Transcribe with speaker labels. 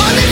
Speaker 1: On the